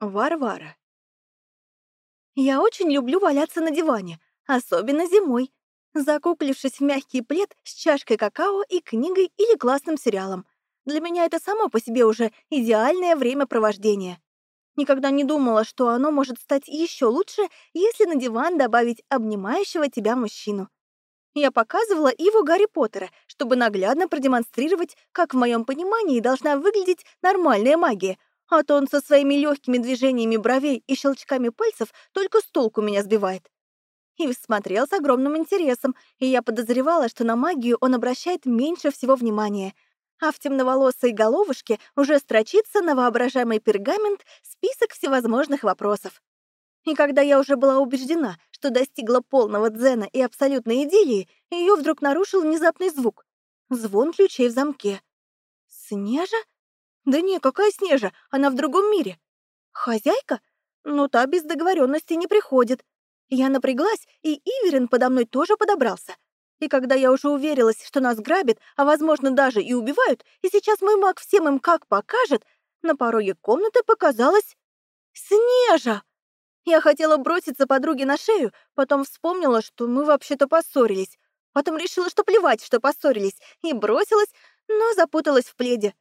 Варвара. Я очень люблю валяться на диване, особенно зимой, закуклившись в мягкий плед с чашкой какао и книгой или классным сериалом. Для меня это само по себе уже идеальное времяпровождение. Никогда не думала, что оно может стать еще лучше, если на диван добавить обнимающего тебя мужчину. Я показывала его Гарри Поттера, чтобы наглядно продемонстрировать, как в моем понимании должна выглядеть нормальная магия — а то он со своими легкими движениями бровей и щелчками пальцев только с толку меня сбивает. И смотрел с огромным интересом, и я подозревала, что на магию он обращает меньше всего внимания, а в темноволосой головушке уже строчится на воображаемый пергамент список всевозможных вопросов. И когда я уже была убеждена, что достигла полного дзена и абсолютной идиллии, ее вдруг нарушил внезапный звук. Звон ключей в замке. «Снежа?» Да не, какая Снежа? Она в другом мире. Хозяйка? Ну, та без договоренности не приходит. Я напряглась, и Иверин подо мной тоже подобрался. И когда я уже уверилась, что нас грабят, а, возможно, даже и убивают, и сейчас мой маг всем им как покажет, на пороге комнаты показалась Снежа! Я хотела броситься подруге на шею, потом вспомнила, что мы вообще-то поссорились. Потом решила, что плевать, что поссорились, и бросилась, но запуталась в пледе.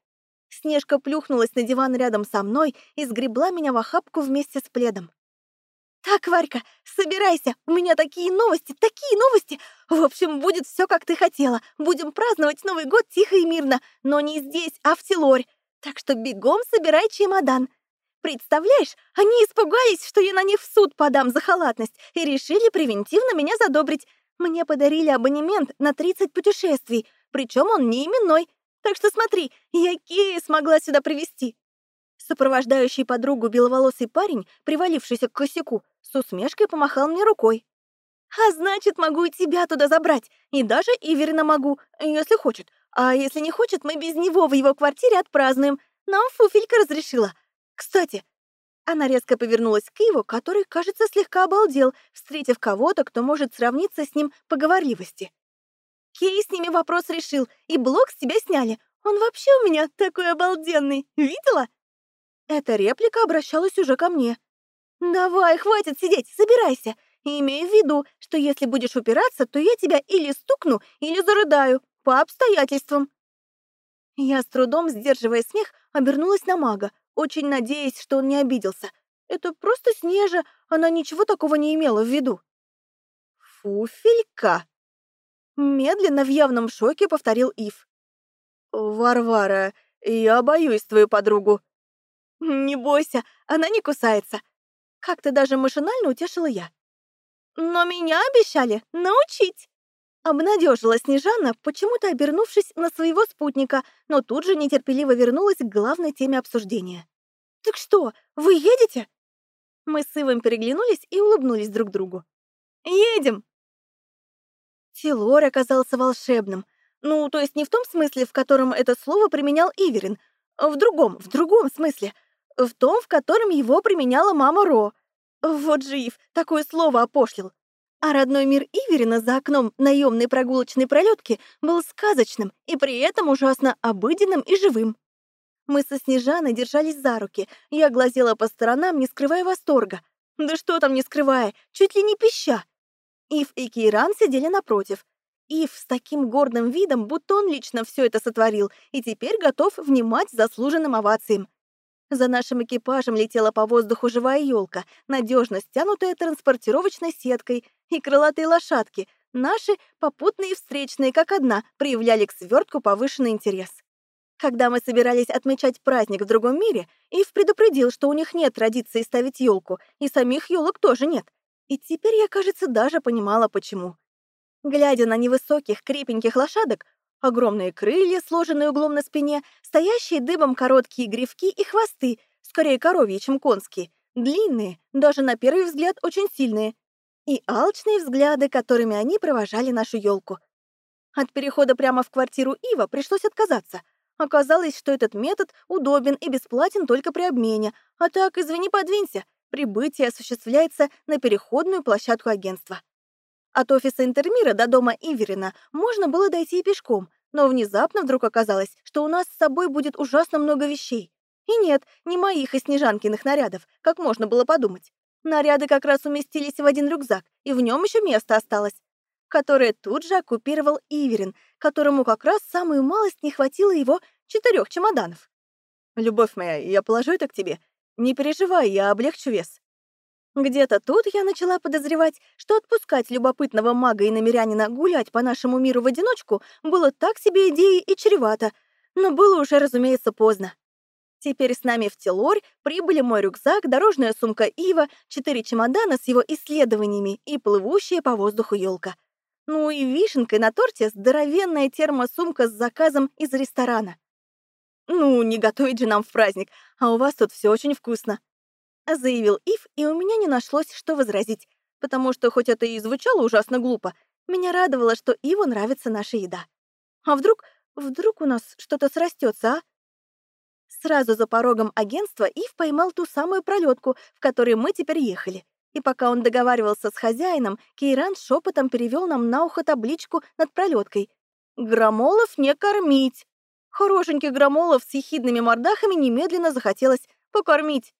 Снежка плюхнулась на диван рядом со мной и сгребла меня в охапку вместе с пледом. «Так, Варька, собирайся, у меня такие новости, такие новости! В общем, будет все, как ты хотела. Будем праздновать Новый год тихо и мирно, но не здесь, а в Телорь. Так что бегом собирай чемодан. Представляешь, они испугались, что я на них в суд подам за халатность и решили превентивно меня задобрить. Мне подарили абонемент на 30 путешествий, причем он не именной, так что смотри, я Кея смогла сюда привести. Сопровождающий подругу беловолосый парень, привалившийся к косяку, с усмешкой помахал мне рукой. «А значит, могу и тебя туда забрать, и даже Иверина могу, если хочет. А если не хочет, мы без него в его квартире отпразднуем. Нам Фуфелька разрешила. Кстати...» Она резко повернулась к Иву, который, кажется, слегка обалдел, встретив кого-то, кто может сравниться с ним по говорливости. Кей с ними вопрос решил, и блок с тебя сняли. Он вообще у меня такой обалденный. Видела?» Эта реплика обращалась уже ко мне. «Давай, хватит сидеть, собирайся. И имей в виду, что если будешь упираться, то я тебя или стукну, или зарыдаю. По обстоятельствам». Я с трудом, сдерживая смех, обернулась на мага, очень надеясь, что он не обиделся. Это просто Снежа, она ничего такого не имела в виду. «Фуфелька!» Медленно, в явном шоке повторил Ив. «Варвара, я боюсь твою подругу». «Не бойся, она не кусается». Как-то даже машинально утешила я. «Но меня обещали научить». Обнадежила Снежана, почему-то обернувшись на своего спутника, но тут же нетерпеливо вернулась к главной теме обсуждения. «Так что, вы едете?» Мы с Ивом переглянулись и улыбнулись друг другу. «Едем!» Филор оказался волшебным. Ну, то есть не в том смысле, в котором это слово применял Иверин, а в другом, в другом смысле. В том, в котором его применяла мама Ро. Вот жив, такое слово опошлил. А родной мир Иверина за окном наемной прогулочной пролетки был сказочным и при этом ужасно обыденным и живым. Мы со Снежаной держались за руки, я глазела по сторонам, не скрывая восторга. Да что там не скрывая, чуть ли не пища. Ив и Кейран сидели напротив. Ив с таким гордым видом, будто он лично все это сотворил, и теперь готов внимать заслуженным овациям. За нашим экипажем летела по воздуху живая елка, надежно стянутая транспортировочной сеткой, и крылатые лошадки, наши попутные и встречные, как одна, проявляли к свертку повышенный интерес. Когда мы собирались отмечать праздник в другом мире, Ив предупредил, что у них нет традиции ставить елку, и самих елок тоже нет. И теперь я, кажется, даже понимала, почему. Глядя на невысоких, крепеньких лошадок, огромные крылья, сложенные углом на спине, стоящие дыбом короткие гривки и хвосты, скорее коровьи, чем конские, длинные, даже на первый взгляд очень сильные, и алчные взгляды, которыми они провожали нашу елку. От перехода прямо в квартиру Ива пришлось отказаться. Оказалось, что этот метод удобен и бесплатен только при обмене, а так, извини, подвинься, Прибытие осуществляется на переходную площадку агентства. От офиса Интермира до дома Иверина можно было дойти и пешком, но внезапно вдруг оказалось, что у нас с собой будет ужасно много вещей. И нет, не моих и Снежанкиных нарядов, как можно было подумать. Наряды как раз уместились в один рюкзак, и в нем еще место осталось, которое тут же оккупировал Иверин, которому как раз самую малость не хватило его четырех чемоданов. «Любовь моя, я положу это к тебе. Не переживай, я облегчу вес». Где-то тут я начала подозревать, что отпускать любопытного мага и намерянина гулять по нашему миру в одиночку было так себе идеей и чревато, но было уже, разумеется, поздно. Теперь с нами в Телорь прибыли мой рюкзак, дорожная сумка Ива, четыре чемодана с его исследованиями и плывущая по воздуху елка. Ну и вишенкой на торте здоровенная термосумка с заказом из ресторана. «Ну, не готовить же нам в праздник, а у вас тут все очень вкусно», заявил Ив, и у меня не нашлось, что возразить, потому что, хоть это и звучало ужасно глупо, меня радовало, что Иву нравится наша еда. А вдруг, вдруг у нас что-то срастется, а? Сразу за порогом агентства Ив поймал ту самую пролетку, в которой мы теперь ехали. И пока он договаривался с хозяином, Кейран шепотом перевел нам на ухо табличку над пролеткой. «Громолов не кормить!» Хорошеньких громолов с ехидными мордахами немедленно захотелось покормить.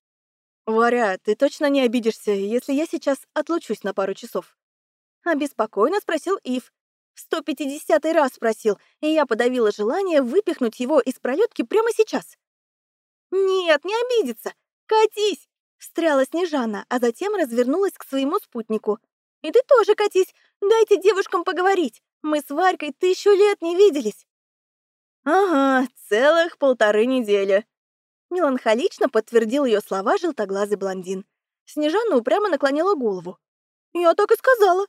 «Варя, ты точно не обидишься, если я сейчас отлучусь на пару часов?» Обеспокоенно спросил Ив. В 150 раз спросил, и я подавила желание выпихнуть его из пролетки прямо сейчас. «Нет, не обидится! Катись!» Встряла Снежана, а затем развернулась к своему спутнику. «И ты тоже катись! Дайте девушкам поговорить! Мы с Варькой тысячу лет не виделись!» «Ага, целых полторы недели!» Меланхолично подтвердил ее слова желтоглазый блондин. Снежана упрямо наклонила голову. «Я так и сказала!»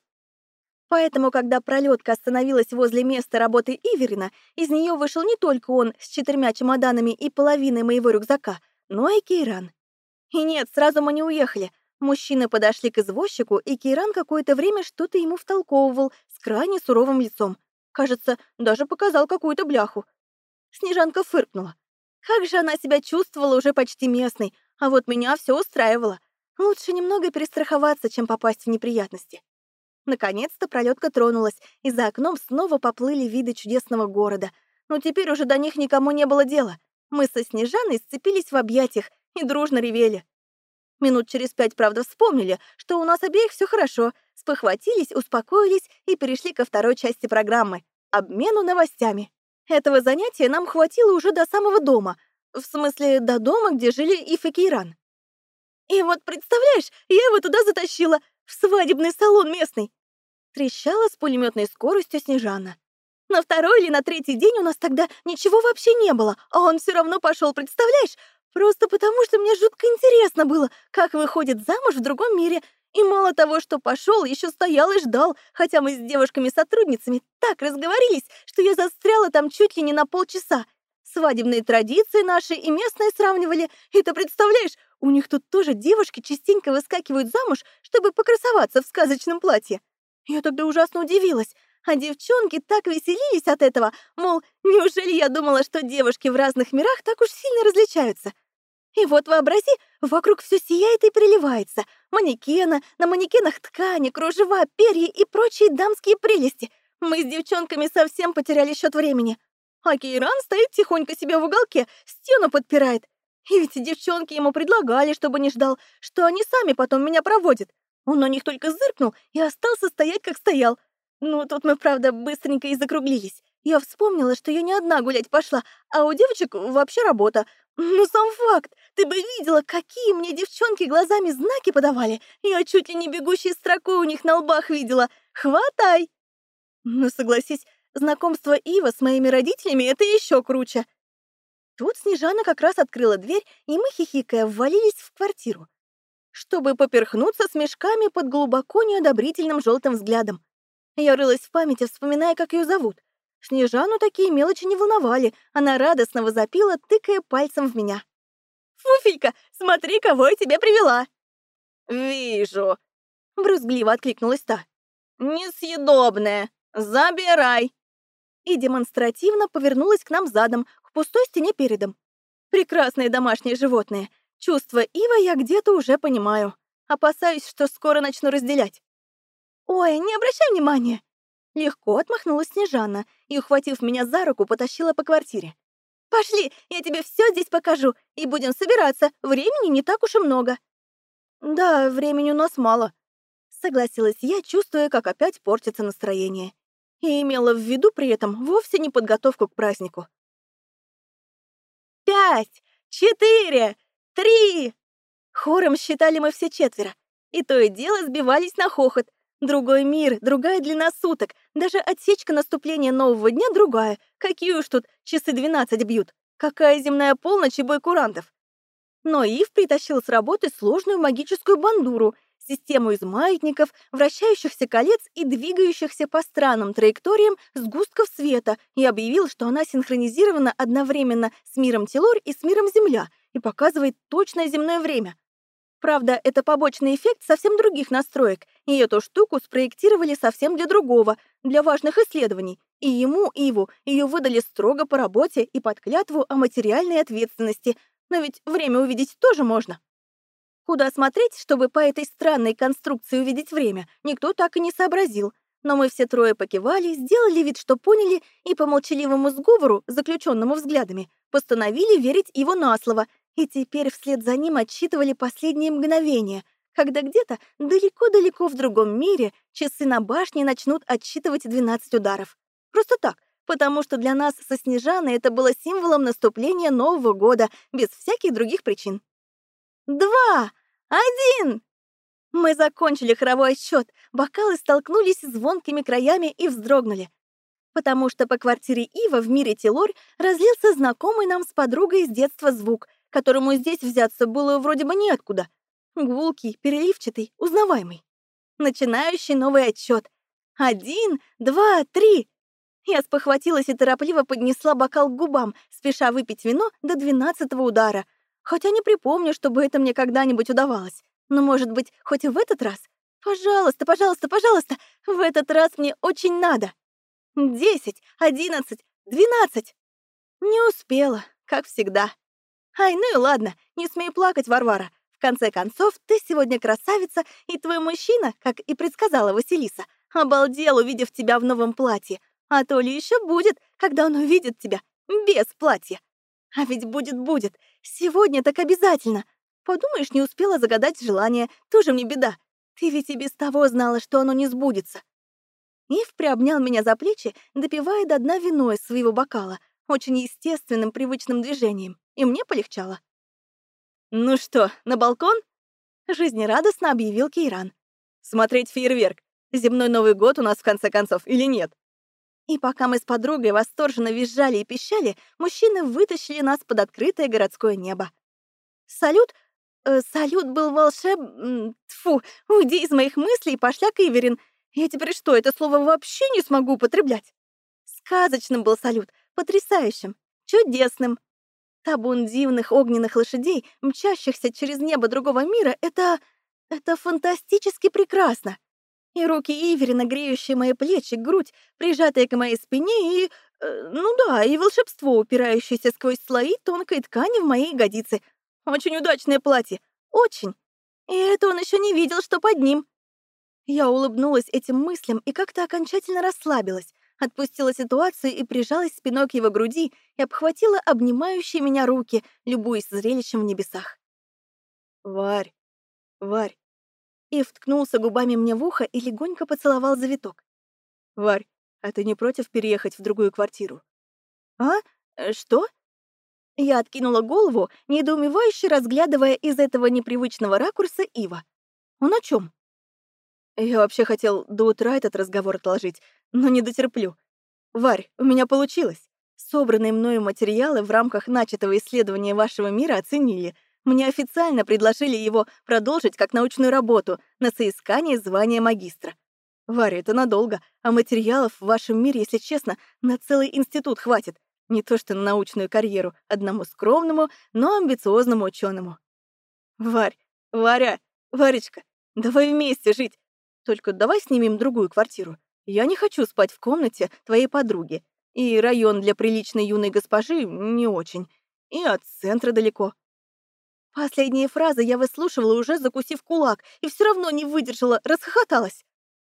Поэтому, когда пролетка остановилась возле места работы Иверина, из нее вышел не только он с четырьмя чемоданами и половиной моего рюкзака, но и Кейран. И нет, сразу мы не уехали. Мужчины подошли к извозчику, и Кейран какое-то время что-то ему втолковывал с крайне суровым лицом. Кажется, даже показал какую-то бляху. Снежанка фыркнула. Как же она себя чувствовала уже почти местной, а вот меня все устраивало. Лучше немного перестраховаться, чем попасть в неприятности. Наконец-то пролетка тронулась, и за окном снова поплыли виды чудесного города. Но теперь уже до них никому не было дела. Мы со Снежаной сцепились в объятиях и дружно ревели. Минут через пять, правда, вспомнили, что у нас обеих все хорошо, спохватились, успокоились и перешли ко второй части программы — обмену новостями. Этого занятия нам хватило уже до самого дома, в смысле, до дома, где жили Иф и Кейран. И вот, представляешь, я его туда затащила, в свадебный салон местный!» Трещала с пулеметной скоростью Снежана. «На второй или на третий день у нас тогда ничего вообще не было, а он все равно пошел, представляешь? Просто потому, что мне жутко интересно было, как выходит замуж в другом мире. И мало того, что пошел, еще стоял и ждал, хотя мы с девушками-сотрудницами так разговорились, что я застряла там чуть ли не на полчаса. Свадебные традиции наши и местные сравнивали. И ты представляешь, у них тут тоже девушки частенько выскакивают замуж, чтобы покрасоваться в сказочном платье. Я тогда ужасно удивилась, а девчонки так веселились от этого, мол, неужели я думала, что девушки в разных мирах так уж сильно различаются? И вот вообрази, вокруг все сияет и приливается. Манекена, на манекенах ткани, кружева, перья и прочие дамские прелести. Мы с девчонками совсем потеряли счет времени. А Кейран стоит тихонько себе в уголке, стену подпирает. И ведь девчонки ему предлагали, чтобы не ждал, что они сами потом меня проводят. Он на них только зыркнул и остался стоять, как стоял. Ну, тут мы, правда, быстренько и закруглились. Я вспомнила, что я не одна гулять пошла, а у девочек вообще работа. Ну, сам факт, ты бы видела, какие мне девчонки глазами знаки подавали. Я чуть ли не бегущей строкой у них на лбах видела. Хватай! Ну, согласись, знакомство Ива с моими родителями — это еще круче. Тут Снежана как раз открыла дверь, и мы, хихикая, ввалились в квартиру, чтобы поперхнуться с мешками под глубоко неодобрительным желтым взглядом. Я рылась в памяти, вспоминая, как ее зовут. Снежану такие мелочи не волновали, она радостно возопила, тыкая пальцем в меня. «Фуфелька, смотри, кого я тебе привела!» «Вижу!» — брюзгливо откликнулась та. «Несъедобная! Забирай!» И демонстративно повернулась к нам задом, пустой стене передом. Прекрасные домашние животные. Чувства Ива я где-то уже понимаю. Опасаюсь, что скоро начну разделять. «Ой, не обращай внимания!» Легко отмахнулась Снежана и, ухватив меня за руку, потащила по квартире. Пошли, я тебе все здесь покажу, и будем собираться. Времени не так уж и много». «Да, времени у нас мало», — согласилась я, чувствуя, как опять портится настроение. И имела в виду при этом вовсе не подготовку к празднику. «Пять! Четыре! Три!» Хором считали мы все четверо, и то и дело сбивались на хохот. Другой мир, другая длина суток, даже отсечка наступления нового дня другая. Какие уж тут часы двенадцать бьют. Какая земная полночь и бой курантов. Но Ив притащил с работы сложную магическую бандуру, систему из маятников, вращающихся колец и двигающихся по странным траекториям сгустков света и объявил, что она синхронизирована одновременно с миром Телор и с миром Земля и показывает точное земное время. Правда, это побочный эффект совсем других настроек, и эту штуку спроектировали совсем для другого, для важных исследований. И ему, Иву, ее выдали строго по работе и под клятву о материальной ответственности. Но ведь время увидеть тоже можно. Куда смотреть, чтобы по этой странной конструкции увидеть время, никто так и не сообразил. Но мы все трое покивали, сделали вид, что поняли, и по молчаливому сговору, заключенному взглядами, постановили верить его на слово — и теперь вслед за ним отсчитывали последние мгновения, когда где-то далеко-далеко в другом мире часы на башне начнут отсчитывать 12 ударов. Просто так, потому что для нас со Снежаной это было символом наступления Нового года, без всяких других причин. «Два! Один!» Мы закончили хоровой отсчет, бокалы столкнулись звонкими краями и вздрогнули. Потому что по квартире Ива в мире Телорь разлился знакомый нам с подругой с детства звук — которому здесь взяться было вроде бы неоткуда. Гулкий, переливчатый, узнаваемый. Начинающий новый отчет. Один, два, три. Я спохватилась и торопливо поднесла бокал к губам, спеша выпить вино до двенадцатого удара. Хотя не припомню, чтобы это мне когда-нибудь удавалось. Но, может быть, хоть в этот раз? Пожалуйста, пожалуйста, пожалуйста, в этот раз мне очень надо. Десять, одиннадцать, двенадцать. Не успела, как всегда. Ай, ну и ладно, не смей плакать, Варвара. В конце концов, ты сегодня красавица, и твой мужчина, как и предсказала Василиса, обалдел, увидев тебя в новом платье. А то ли еще будет, когда он увидит тебя без платья. А ведь будет-будет. Сегодня так обязательно. Подумаешь, не успела загадать желание, тоже мне беда. Ты ведь и без того знала, что оно не сбудется. Ив приобнял меня за плечи, допивая до дна вино из своего бокала, очень естественным, привычным движением и мне полегчало. «Ну что, на балкон?» — жизнерадостно объявил Кейран. «Смотреть фейерверк. Земной Новый год у нас в конце концов или нет?» И пока мы с подругой восторженно визжали и пищали, мужчины вытащили нас под открытое городское небо. Салют? Э, салют был волшеб... Тфу, уйди из моих мыслей, пошляк Иверин. Я теперь что, это слово вообще не смогу употреблять? Сказочным был салют, потрясающим, чудесным. Табун дивных огненных лошадей, мчащихся через небо другого мира, это... это фантастически прекрасно. И руки Иверина, греющие мои плечи, грудь, прижатые к моей спине, и... Э, ну да, и волшебство, упирающееся сквозь слои тонкой ткани в мои ягодицы. Очень удачное платье. Очень. И это он еще не видел, что под ним. Я улыбнулась этим мыслям и как-то окончательно расслабилась, отпустила ситуацию и прижалась спиной к его груди и обхватила обнимающие меня руки, любуясь зрелищем в небесах. «Варь, Варь!» И вткнулся губами мне в ухо и легонько поцеловал завиток. «Варь, а ты не против переехать в другую квартиру?» «А? Э, что?» Я откинула голову, недоумевающе разглядывая из этого непривычного ракурса Ива. «Он о чем? Я вообще хотел до утра этот разговор отложить, но не дотерплю. Варь, у меня получилось. Собранные мною материалы в рамках начатого исследования вашего мира оценили. Мне официально предложили его продолжить как научную работу на соискание звания магистра. Варя, это надолго, а материалов в вашем мире, если честно, на целый институт хватит. Не то что на научную карьеру одному скромному, но амбициозному ученому. Варь, Варя, Варечка, давай вместе жить, только давай снимем другую квартиру. Я не хочу спать в комнате твоей подруги. И район для приличной юной госпожи не очень. И от центра далеко. Последние фразы я выслушивала, уже закусив кулак, и все равно не выдержала, расхохоталась.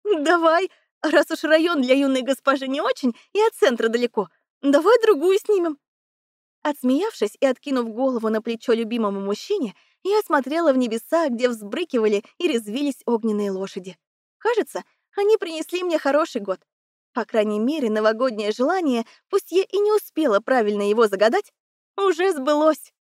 «Давай, раз уж район для юной госпожи не очень, и от центра далеко, давай другую снимем». Отсмеявшись и откинув голову на плечо любимому мужчине, я смотрела в небеса, где взбрыкивали и резвились огненные лошади. Кажется, они принесли мне хороший год. По крайней мере, новогоднее желание, пусть я и не успела правильно его загадать, уже сбылось.